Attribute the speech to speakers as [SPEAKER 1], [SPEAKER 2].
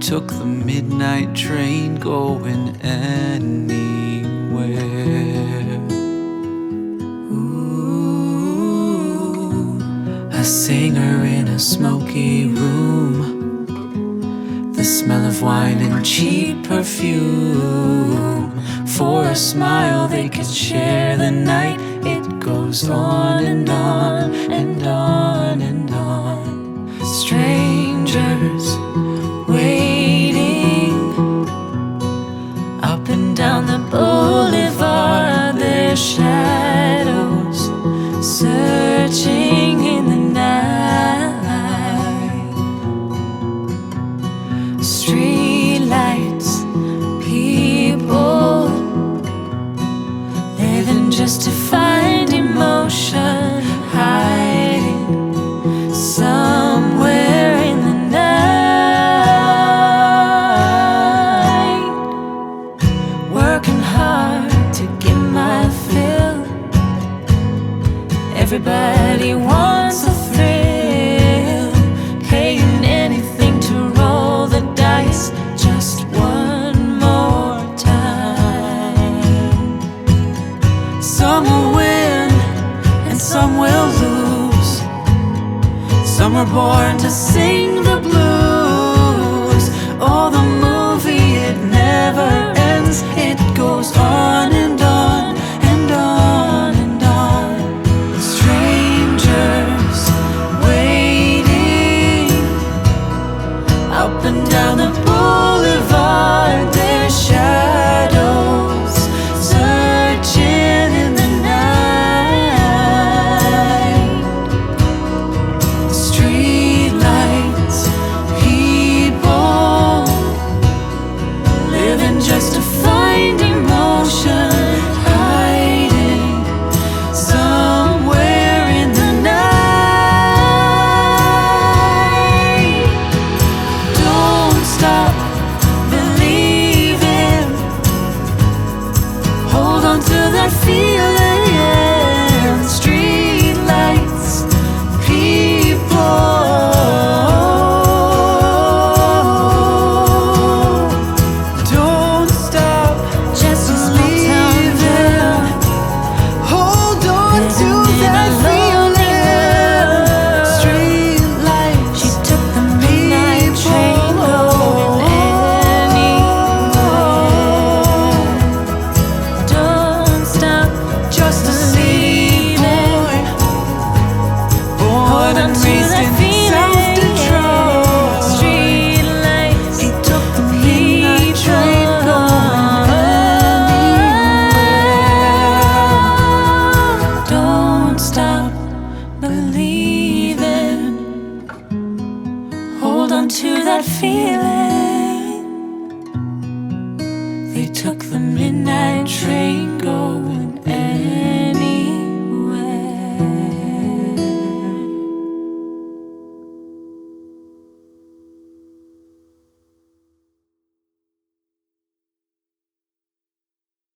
[SPEAKER 1] Took the midnight train going anywhere. Ooh, a singer in a smoky room. The smell of wine and cheap perfume. For a smile, they could share the night. It goes on and on and on and
[SPEAKER 2] down the boulevard, their shadows searching in the night. Streetlights, Everybody wants a thrill, paying anything to roll the dice just one more time.
[SPEAKER 1] Some will win and some will lose. Some are born to sing the blues. Up and down the boulevard. To me oh, don't stop
[SPEAKER 2] believe in hold on to that feeling. They took the midnight train.